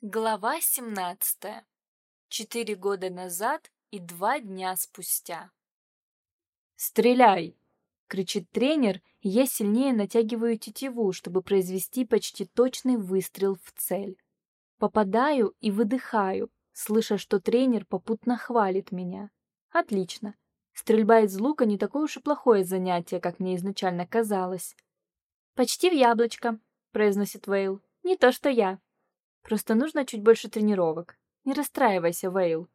Глава 17. Четыре года назад и два дня спустя. «Стреляй!» — кричит тренер, и я сильнее натягиваю тетиву, чтобы произвести почти точный выстрел в цель. Попадаю и выдыхаю, слыша, что тренер попутно хвалит меня. Отлично. Стрельба из лука не такое уж и плохое занятие, как мне изначально казалось. «Почти в яблочко», — произносит Вейл. «Не то, что я». Просто нужно чуть больше тренировок. Не расстраивайся, Вейл.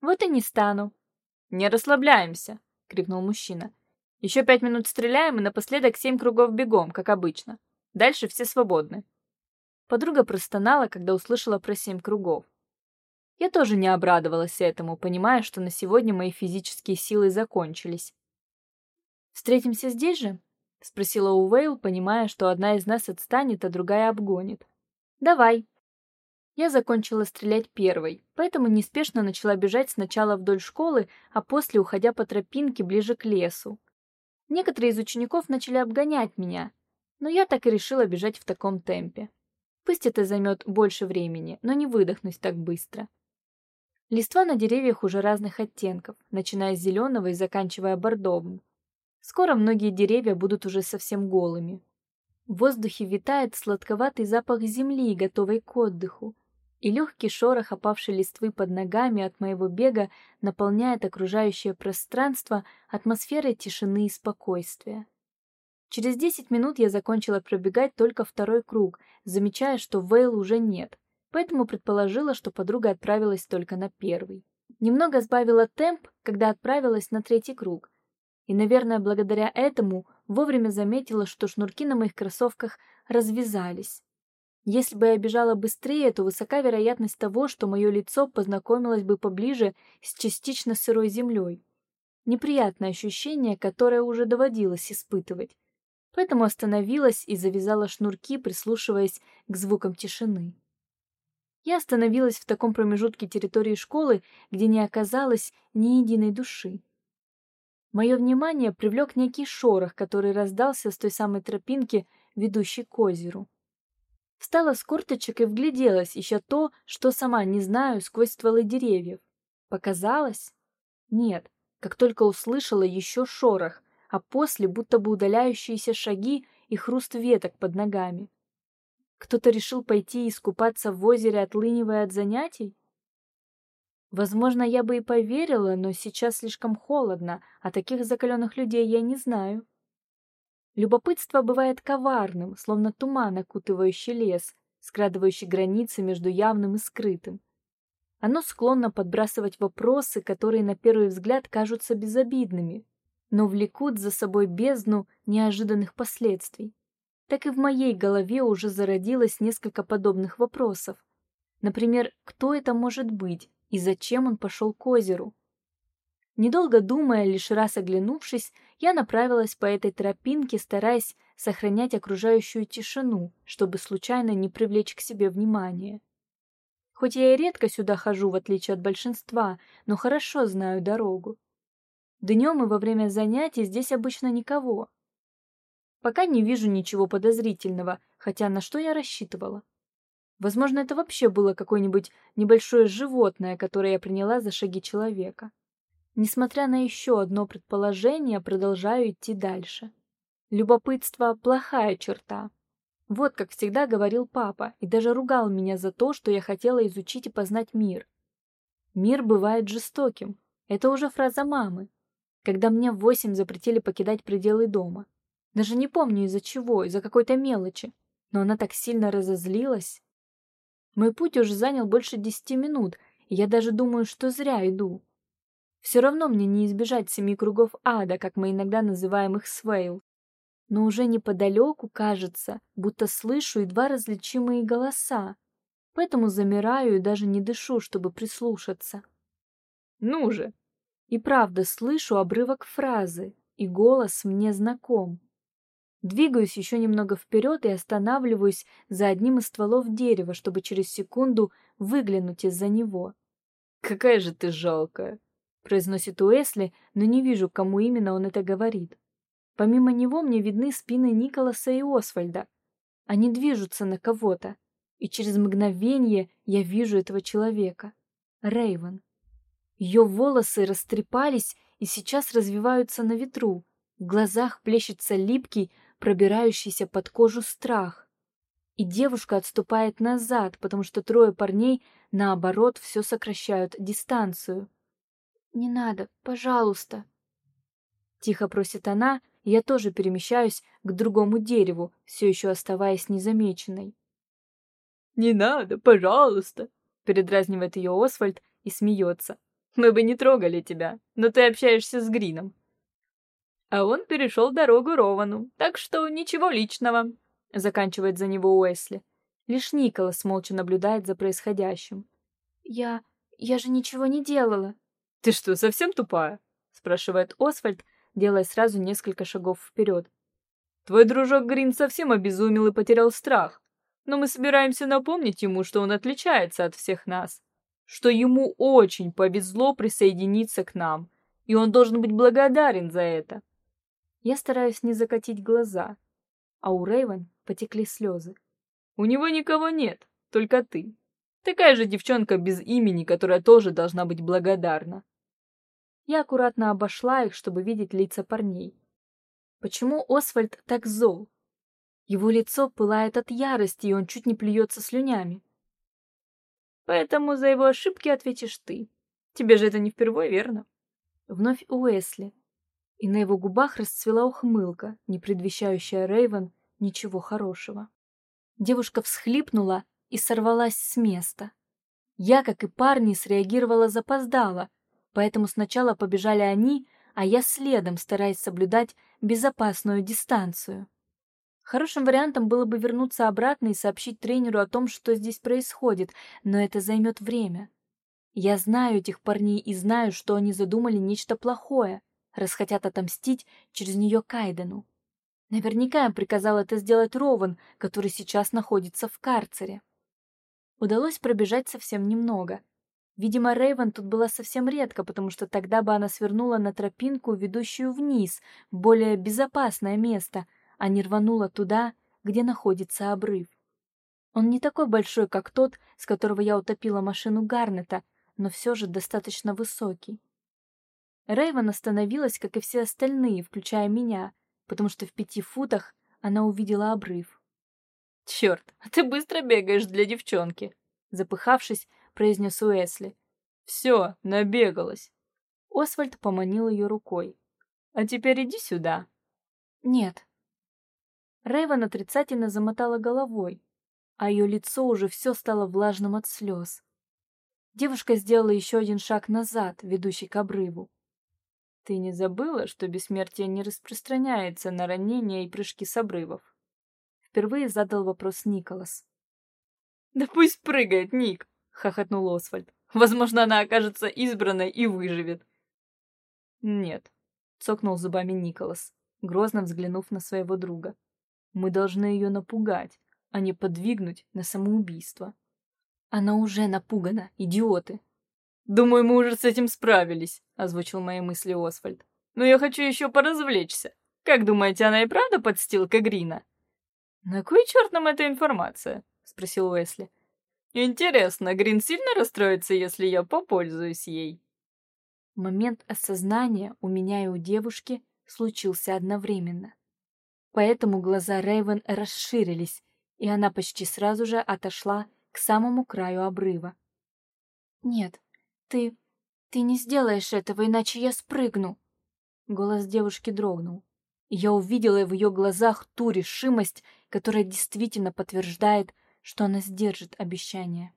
Вот и не стану. Не расслабляемся, крикнул мужчина. Еще пять минут стреляем и напоследок семь кругов бегом, как обычно. Дальше все свободны. Подруга простонала, когда услышала про семь кругов. Я тоже не обрадовалась этому, понимая, что на сегодня мои физические силы закончились. «Встретимся здесь же?» — спросила Уэйл, понимая, что одна из нас отстанет, а другая обгонит. «Давай». Я закончила стрелять первой, поэтому неспешно начала бежать сначала вдоль школы, а после уходя по тропинке ближе к лесу. Некоторые из учеников начали обгонять меня, но я так и решила бежать в таком темпе. Пусть это займет больше времени, но не выдохнусь так быстро. Листва на деревьях уже разных оттенков, начиная с зеленого и заканчивая бордовым. Скоро многие деревья будут уже совсем голыми. В воздухе витает сладковатый запах земли, готовой к отдыху, и легкий шорох опавшей листвы под ногами от моего бега наполняет окружающее пространство атмосферой тишины и спокойствия. Через десять минут я закончила пробегать только второй круг, замечая, что Вейл уже нет, поэтому предположила, что подруга отправилась только на первый. Немного сбавила темп, когда отправилась на третий круг, и, наверное, благодаря этому вовремя заметила, что шнурки на моих кроссовках развязались. Если бы я бежала быстрее, то высока вероятность того, что мое лицо познакомилось бы поближе с частично сырой землей. Неприятное ощущение, которое уже доводилось испытывать. Поэтому остановилась и завязала шнурки, прислушиваясь к звукам тишины. Я остановилась в таком промежутке территории школы, где не оказалось ни единой души. Мое внимание привлек некий шорох, который раздался с той самой тропинки, ведущей к озеру. Встала с корточек и вгляделась, ища то, что сама не знаю, сквозь стволы деревьев. Показалось? Нет, как только услышала еще шорох, а после будто бы удаляющиеся шаги и хруст веток под ногами. Кто-то решил пойти искупаться в озере, отлынивая от занятий? Возможно, я бы и поверила, но сейчас слишком холодно, а таких закаленных людей я не знаю. Любопытство бывает коварным, словно туман, окутывающий лес, скрадывающий границы между явным и скрытым. Оно склонно подбрасывать вопросы, которые на первый взгляд кажутся безобидными, но влекут за собой бездну неожиданных последствий. Так и в моей голове уже зародилось несколько подобных вопросов. Например, кто это может быть, и зачем он пошел к озеру. Недолго думая, лишь раз оглянувшись, я направилась по этой тропинке, стараясь сохранять окружающую тишину, чтобы случайно не привлечь к себе внимание. Хоть я и редко сюда хожу, в отличие от большинства, но хорошо знаю дорогу. Днем и во время занятий здесь обычно никого. Пока не вижу ничего подозрительного, хотя на что я рассчитывала. Возможно, это вообще было какое-нибудь небольшое животное, которое я приняла за шаги человека. Несмотря на еще одно предположение, продолжаю идти дальше. Любопытство — плохая черта. Вот как всегда говорил папа, и даже ругал меня за то, что я хотела изучить и познать мир. Мир бывает жестоким. Это уже фраза мамы. Когда мне в восемь запретили покидать пределы дома. Даже не помню из-за чего, из-за какой-то мелочи. Но она так сильно разозлилась. Мой путь уже занял больше десяти минут, и я даже думаю, что зря иду. Все равно мне не избежать семи кругов ада, как мы иногда называем их свейл. Но уже неподалеку, кажется, будто слышу едва различимые голоса. Поэтому замираю и даже не дышу, чтобы прислушаться. «Ну же!» И правда слышу обрывок фразы, и голос мне знаком. Двигаюсь еще немного вперед и останавливаюсь за одним из стволов дерева, чтобы через секунду выглянуть из-за него. «Какая же ты жалкая!» — произносит Уэсли, но не вижу, кому именно он это говорит. Помимо него мне видны спины Николаса и Освальда. Они движутся на кого-то. И через мгновение я вижу этого человека. Рейвен. Ее волосы растрепались и сейчас развиваются на ветру. В глазах плещется липкий, пробирающийся под кожу страх. И девушка отступает назад, потому что трое парней, наоборот, все сокращают дистанцию. «Не надо, пожалуйста!» Тихо просит она, и я тоже перемещаюсь к другому дереву, все еще оставаясь незамеченной. «Не надо, пожалуйста!» Передразнивает ее Освальд и смеется. «Мы бы не трогали тебя, но ты общаешься с Грином. А он перешел дорогу Ровану, так что ничего личного», — заканчивает за него Уэсли. Лишь Николас молча наблюдает за происходящим. «Я... я же ничего не делала». «Ты что, совсем тупая?» — спрашивает Освальд, делая сразу несколько шагов вперед. «Твой дружок Грин совсем обезумел и потерял страх, но мы собираемся напомнить ему, что он отличается от всех нас, что ему очень повезло присоединиться к нам, и он должен быть благодарен за это. Я стараюсь не закатить глаза, а у Рейвен потекли слезы. У него никого нет, только ты. Такая же девчонка без имени, которая тоже должна быть благодарна. Я аккуратно обошла их, чтобы видеть лица парней. Почему Освальд так зол? Его лицо пылает от ярости, и он чуть не плюется слюнями. Поэтому за его ошибки ответишь ты. Тебе же это не впервые, верно? Вновь Уэсли, и на его губах расцвела ухмылка, не предвещающая Рейвен ничего хорошего. Девушка всхлипнула и сорвалась с места. Я, как и парни, среагировала запоздало, поэтому сначала побежали они, а я следом, стараясь соблюдать безопасную дистанцию. Хорошим вариантом было бы вернуться обратно и сообщить тренеру о том, что здесь происходит, но это займет время. Я знаю этих парней и знаю, что они задумали нечто плохое раз хотят отомстить через нее Кайдену. Наверняка им приказал это сделать Рован, который сейчас находится в карцере. Удалось пробежать совсем немного. Видимо, Рейвен тут была совсем редко, потому что тогда бы она свернула на тропинку, ведущую вниз, более безопасное место, а не рванула туда, где находится обрыв. Он не такой большой, как тот, с которого я утопила машину Гарнета, но все же достаточно высокий. Рейвен остановилась, как и все остальные, включая меня, потому что в пяти футах она увидела обрыв. «Черт, а ты быстро бегаешь для девчонки!» Запыхавшись, произнес Уэсли. «Все, набегалась!» Освальд поманил ее рукой. «А теперь иди сюда!» «Нет!» Рейвен отрицательно замотала головой, а ее лицо уже все стало влажным от слез. Девушка сделала еще один шаг назад, ведущий к обрыву. Ты не забыла, что бессмертие не распространяется на ранения и прыжки с обрывов? Впервые задал вопрос Николас. Да пусть прыгает, Ник, хохотнул Освальд. Возможно, она окажется избранной и выживет. Нет, цокнул зубами Николас, грозно взглянув на своего друга. Мы должны ее напугать, а не подвигнуть на самоубийство. Она уже напугана, идиоты, «Думаю, мы уже с этим справились», — озвучил мои мысли Освальд. «Но я хочу еще поразвлечься. Как думаете, она и правда подстилка Грина?» «На кой черт нам эта информация?» — спросил Уэсли. «Интересно, Грин сильно расстроится, если я попользуюсь ей?» Момент осознания у меня и у девушки случился одновременно. Поэтому глаза Рейвен расширились, и она почти сразу же отошла к самому краю обрыва. «Нет, «Ты... ты не сделаешь этого, иначе я спрыгну!» Голос девушки дрогнул. Я увидела в ее глазах ту решимость, которая действительно подтверждает, что она сдержит обещание.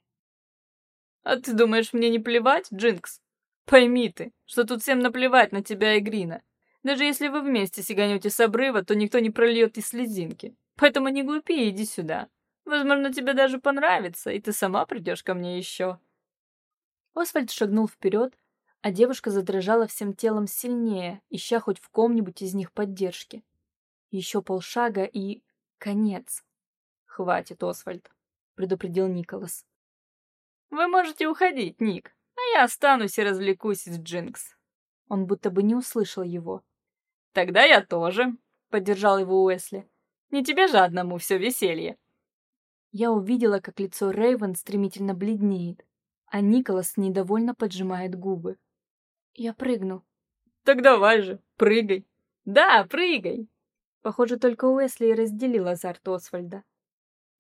«А ты думаешь, мне не плевать, Джинкс? Пойми ты, что тут всем наплевать на тебя и Грина. Даже если вы вместе сиганете с обрыва, то никто не прольет и слезинки. Поэтому не глупи иди сюда. Возможно, тебе даже понравится, и ты сама придешь ко мне еще». Освальд шагнул вперед, а девушка задрожала всем телом сильнее, ища хоть в ком-нибудь из них поддержки. Еще полшага и... конец. «Хватит, Освальд», — предупредил Николас. «Вы можете уходить, Ник, а я останусь и развлекусь с Джинкс». Он будто бы не услышал его. «Тогда я тоже», — поддержал его Уэсли. «Не тебе же одному все веселье». Я увидела, как лицо Рейвен стремительно бледнеет, а Николас недовольно поджимает губы. Я прыгну. Так давай же, прыгай. Да, прыгай. Похоже, только Уэсли и разделил азарт Освальда.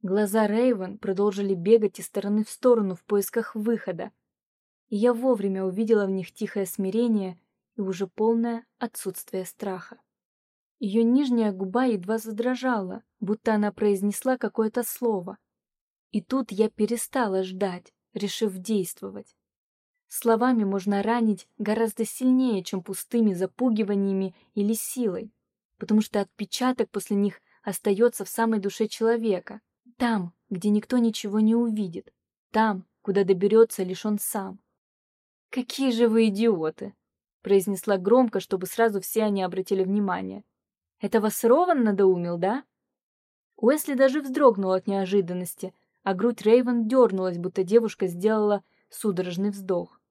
Глаза Рейвен продолжили бегать из стороны в сторону в поисках выхода, и я вовремя увидела в них тихое смирение и уже полное отсутствие страха. Ее нижняя губа едва задрожала, будто она произнесла какое-то слово. И тут я перестала ждать, решив действовать. Словами можно ранить гораздо сильнее, чем пустыми запугиваниями или силой, потому что отпечаток после них остается в самой душе человека, там, где никто ничего не увидит, там, куда доберется лишь он сам. «Какие же вы идиоты!» — произнесла громко, чтобы сразу все они обратили внимание. «Это вас Рован надоумил, да?» Уэсли даже вздрогнул от неожиданности, а грудь Рейвен дернулась, будто девушка сделала судорожный вздох.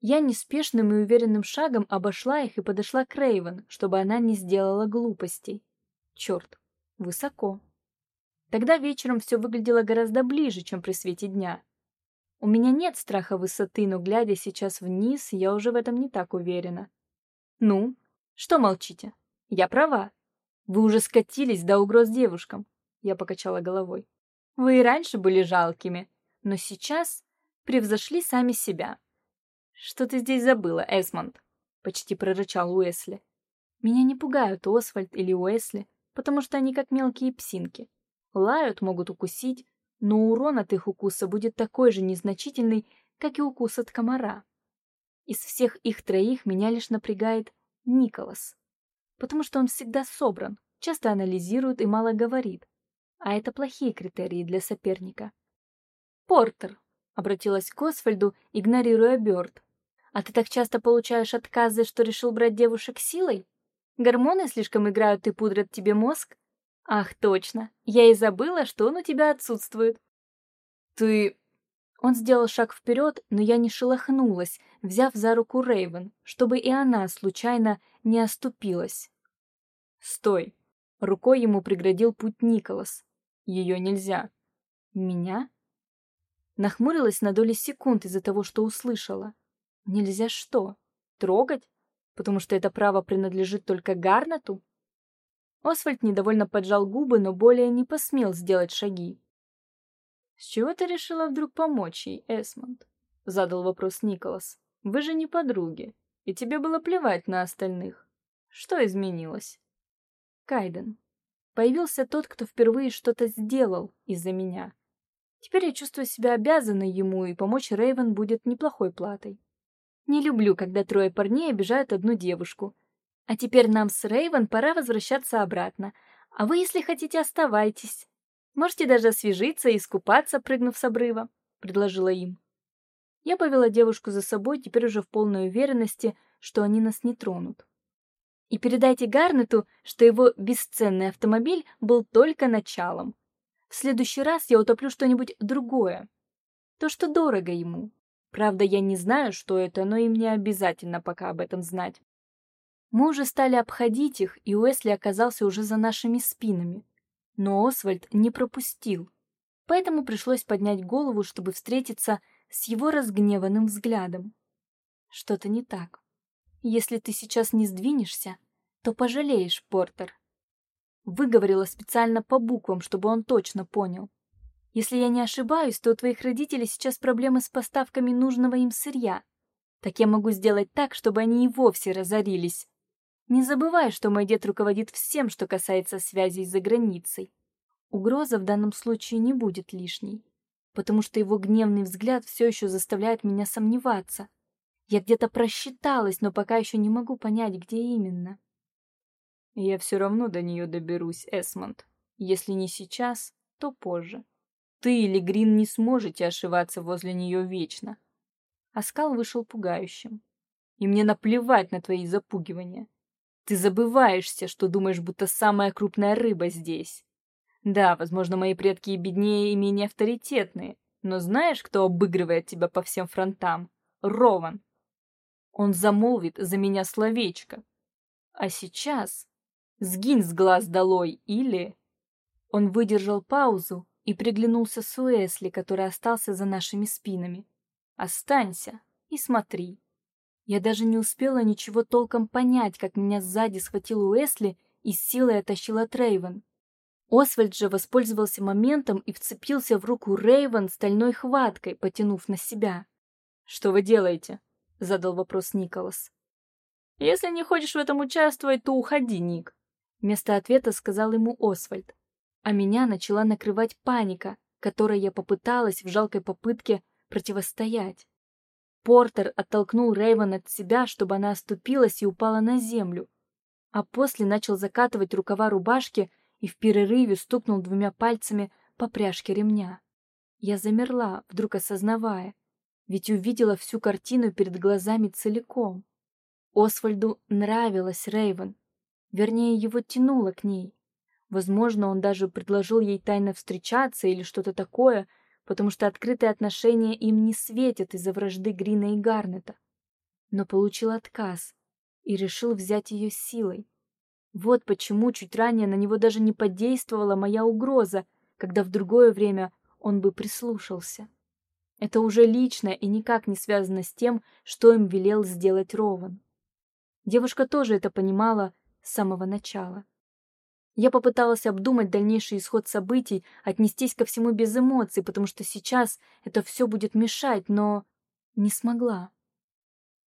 Я неспешным и уверенным шагом обошла их и подошла к Рейвен, чтобы она не сделала глупостей. Черт, высоко. Тогда вечером все выглядело гораздо ближе, чем при свете дня. У меня нет страха высоты, но глядя сейчас вниз, я уже в этом не так уверена. Ну, что молчите? Я права. Вы уже скатились до угроз девушкам. Я покачала головой. Вы и раньше были жалкими, но сейчас превзошли сами себя. Что ты здесь забыла, Эсмонд? Почти прорычал Уэсли. Меня не пугают Освальд или Уэсли, потому что они как мелкие псинки. Лают, могут укусить, но урон от их укуса будет такой же незначительный, как и укус от комара. Из всех их троих меня лишь напрягает Николас, потому что он всегда собран, часто анализирует и мало говорит, а это плохие критерии для соперника. «Портер», — обратилась к Освальду, игнорируя Бёрд, «а ты так часто получаешь отказы, что решил брать девушек силой? Гормоны слишком играют и пудрят тебе мозг? Ах, точно. Я и забыла, что он у тебя отсутствует. Ты... Он сделал шаг вперед, но я не шелохнулась, взяв за руку Рейвен, чтобы и она случайно не оступилась. Стой. Рукой ему преградил путь Николас. Ее нельзя. Меня? Нахмурилась на доли секунд из-за того, что услышала. Нельзя что? Трогать? Потому что это право принадлежит только Гарнату? Освальд недовольно поджал губы, но более не посмел сделать шаги. «С чего ты решила вдруг помочь ей, Эсмонд?» — задал вопрос Николас. «Вы же не подруги, и тебе было плевать на остальных. Что изменилось?» «Кайден. Появился тот, кто впервые что-то сделал из-за меня. Теперь я чувствую себя обязанной ему, и помочь Рейвен будет неплохой платой. Не люблю, когда трое парней обижают одну девушку, а теперь нам с Рейвен пора возвращаться обратно. А вы, если хотите, оставайтесь. Можете даже освежиться и искупаться, прыгнув с обрыва, предложила им. Я повела девушку за собой, теперь уже в полной уверенности, что они нас не тронут. И передайте Гарнету, что его бесценный автомобиль был только началом. В следующий раз я утоплю что-нибудь другое. То, что дорого ему. Правда, я не знаю, что это, но им не обязательно пока об этом знать. Мы уже стали обходить их, и Уэсли оказался уже за нашими спинами. Но Освальд не пропустил, поэтому пришлось поднять голову, чтобы встретиться с его разгневанным взглядом. Что-то не так. Если ты сейчас не сдвинешься, то пожалеешь, Портер. Выговорила специально по буквам, чтобы он точно понял. Если я не ошибаюсь, то у твоих родителей сейчас проблемы с поставками нужного им сырья. Так я могу сделать так, чтобы они и вовсе разорились. Не забывай, что мой дед руководит всем, что касается связей за границей. Угроза в данном случае не будет лишней, потому что его гневный взгляд все еще заставляет меня сомневаться. Я где-то просчиталась, но пока еще не могу понять, где именно. Я все равно до нее доберусь, Эсмонд. Если не сейчас, то позже. Ты или Грин не сможете ошиваться возле нее вечно. Оскал вышел пугающим. И мне наплевать на твои запугивания. Ты забываешься, что думаешь, будто самая крупная рыба здесь. Да, возможно, мои предки и беднее, и менее авторитетные, но знаешь, кто обыгрывает тебя по всем фронтам? Рован. Он замолвит за меня словечко. А сейчас сгинь с глаз долой или... Он выдержал паузу, и приглянулся с Уэсли, который остался за нашими спинами. «Останься и смотри». Я даже не успела ничего толком понять, как меня сзади схватил Уэсли и с силой оттащил от Рейвен. Освальд же воспользовался моментом и вцепился в руку Рейвен стальной хваткой, потянув на себя. «Что вы делаете?» — задал вопрос Николас. «Если не хочешь в этом участвовать, то уходи, Ник», — вместо ответа сказал ему Освальд. А меня начала накрывать паника, которой я попыталась в жалкой попытке противостоять. Портер оттолкнул Рейвен от себя, чтобы она оступилась и упала на землю, а после начал закатывать рукава рубашки и в перерыве стукнул двумя пальцами по пряжке ремня. Я замерла, вдруг осознавая, ведь увидела всю картину перед глазами целиком. Освальду нравилась Рейвен, вернее, его тянуло к ней. Возможно, он даже предложил ей тайно встречаться или что-то такое, потому что открытые отношения им не светят из-за вражды Грина и Гарнета. Но получил отказ и решил взять ее силой. Вот почему чуть ранее на него даже не подействовала моя угроза, когда в другое время он бы прислушался. Это уже личное и никак не связано с тем, что им велел сделать Рован. Девушка тоже это понимала с самого начала. Я попыталась обдумать дальнейший исход событий, отнестись ко всему без эмоций, потому что сейчас это все будет мешать, но не смогла.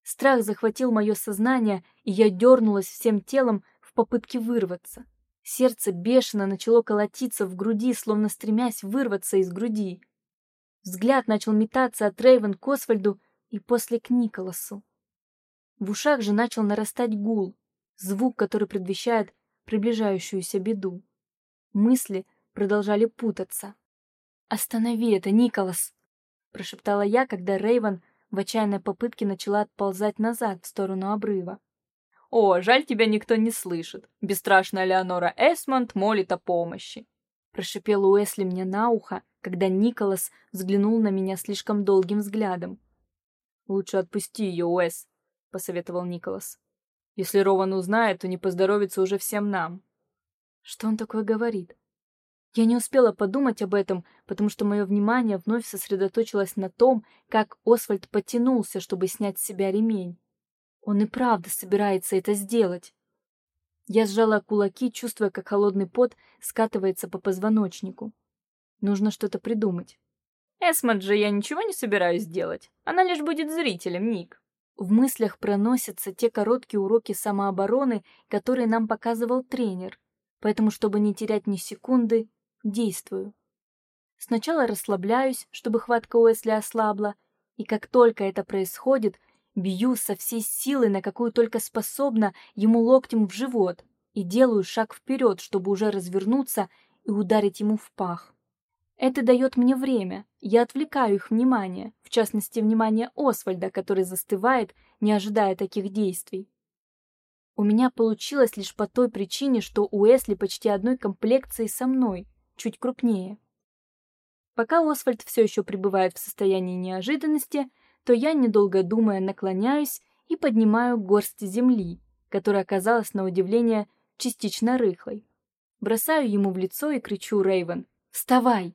Страх захватил мое сознание, и я дернулась всем телом в попытке вырваться. Сердце бешено начало колотиться в груди, словно стремясь вырваться из груди. Взгляд начал метаться от Рейвен к Освальду и после к Николасу. В ушах же начал нарастать гул, звук, который предвещает приближающуюся беду. Мысли продолжали путаться. «Останови это, Николас!» — прошептала я, когда Рейвен в отчаянной попытке начала отползать назад в сторону обрыва. «О, жаль, тебя никто не слышит. Бесстрашная Леонора Эсмонд молит о помощи!» Прошипел Уэсли мне на ухо, когда Николас взглянул на меня слишком долгим взглядом. «Лучше отпусти ее, Уэс», — посоветовал Николас. Если Рован узнает, то не поздоровится уже всем нам. Что он такое говорит? Я не успела подумать об этом, потому что мое внимание вновь сосредоточилось на том, как Освальд потянулся, чтобы снять с себя ремень. Он и правда собирается это сделать. Я сжала кулаки, чувствуя, как холодный пот скатывается по позвоночнику. Нужно что-то придумать. Эсмонд же я ничего не собираюсь делать. Она лишь будет зрителем, Ник. В мыслях проносятся те короткие уроки самообороны, которые нам показывал тренер, поэтому, чтобы не терять ни секунды, действую. Сначала расслабляюсь, чтобы хватка Уэсли ослабла, и как только это происходит, бью со всей силы, на какую только способна, ему локтем в живот и делаю шаг вперед, чтобы уже развернуться и ударить ему в пах. Это дает мне время, я отвлекаю их внимание, в частности, внимание Освальда, который застывает, не ожидая таких действий. У меня получилось лишь по той причине, что Уэсли почти одной комплекции со мной, чуть крупнее. Пока Освальд все еще пребывает в состоянии неожиданности, то я, недолго думая, наклоняюсь и поднимаю горсть земли, которая оказалась, на удивление, частично рыхлой. Бросаю ему в лицо и кричу Рейвен «Вставай!»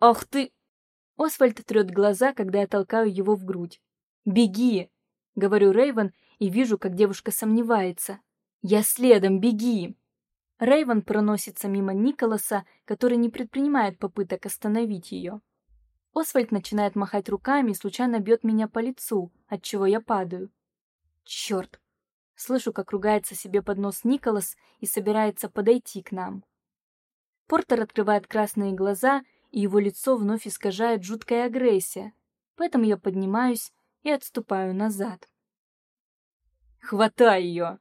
«Ах ты!» Освальд трет глаза, когда я толкаю его в грудь. «Беги!» — говорю Рейвен и вижу, как девушка сомневается. «Я следом, беги!» Рейвен проносится мимо Николаса, который не предпринимает попыток остановить ее. Освальд начинает махать руками и случайно бьет меня по лицу, от чего я падаю. Черт! Слышу, как ругается себе под нос Николас и собирается подойти к нам. Портер открывает красные глаза и его лицо вновь искажает жуткая агрессия, поэтому я поднимаюсь и отступаю назад. «Хватай ее!»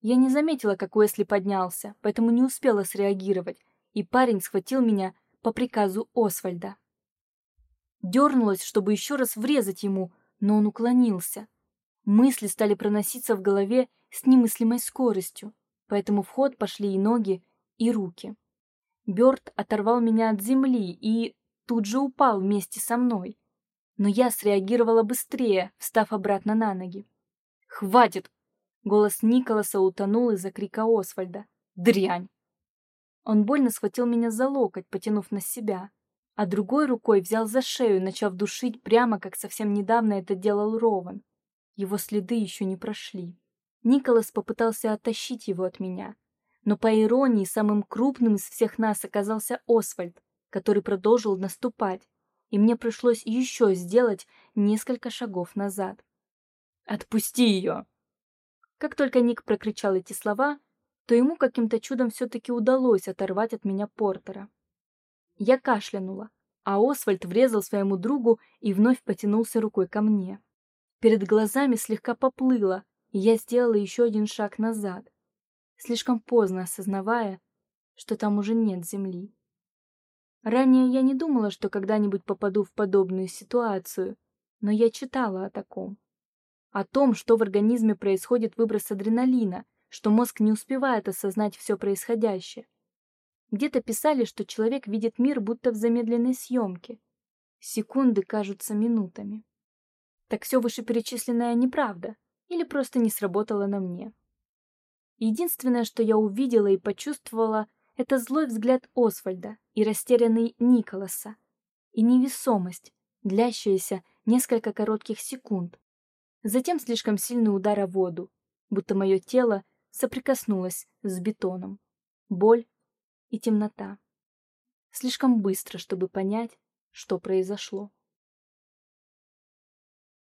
Я не заметила, как Уэсли поднялся, поэтому не успела среагировать, и парень схватил меня по приказу Освальда. Дернулась, чтобы еще раз врезать ему, но он уклонился. Мысли стали проноситься в голове с немыслимой скоростью, поэтому в ход пошли и ноги, и руки. Бёрд оторвал меня от земли и тут же упал вместе со мной. Но я среагировала быстрее, встав обратно на ноги. «Хватит!» Голос Николаса утонул из-за крика Освальда. «Дрянь!» Он больно схватил меня за локоть, потянув на себя, а другой рукой взял за шею, начав душить прямо, как совсем недавно это делал Рован. Его следы еще не прошли. Николас попытался оттащить его от меня, но по иронии самым крупным из всех нас оказался Освальд, который продолжил наступать, и мне пришлось еще сделать несколько шагов назад. «Отпусти ее!» Как только Ник прокричал эти слова, то ему каким-то чудом все-таки удалось оторвать от меня Портера. Я кашлянула, а Освальд врезал своему другу и вновь потянулся рукой ко мне. Перед глазами слегка поплыло, и я сделала еще один шаг назад, слишком поздно осознавая, что там уже нет земли. Ранее я не думала, что когда-нибудь попаду в подобную ситуацию, но я читала о таком. О том, что в организме происходит выброс адреналина, что мозг не успевает осознать все происходящее. Где-то писали, что человек видит мир будто в замедленной съемке. Секунды кажутся минутами. Так все вышеперечисленное неправда или просто не сработало на мне. Единственное, что я увидела и почувствовала, это злой взгляд Освальда и растерянный Николаса, и невесомость, длящаяся несколько коротких секунд. Затем слишком сильный удар о воду, будто мое тело соприкоснулось с бетоном. Боль и темнота. Слишком быстро, чтобы понять, что произошло.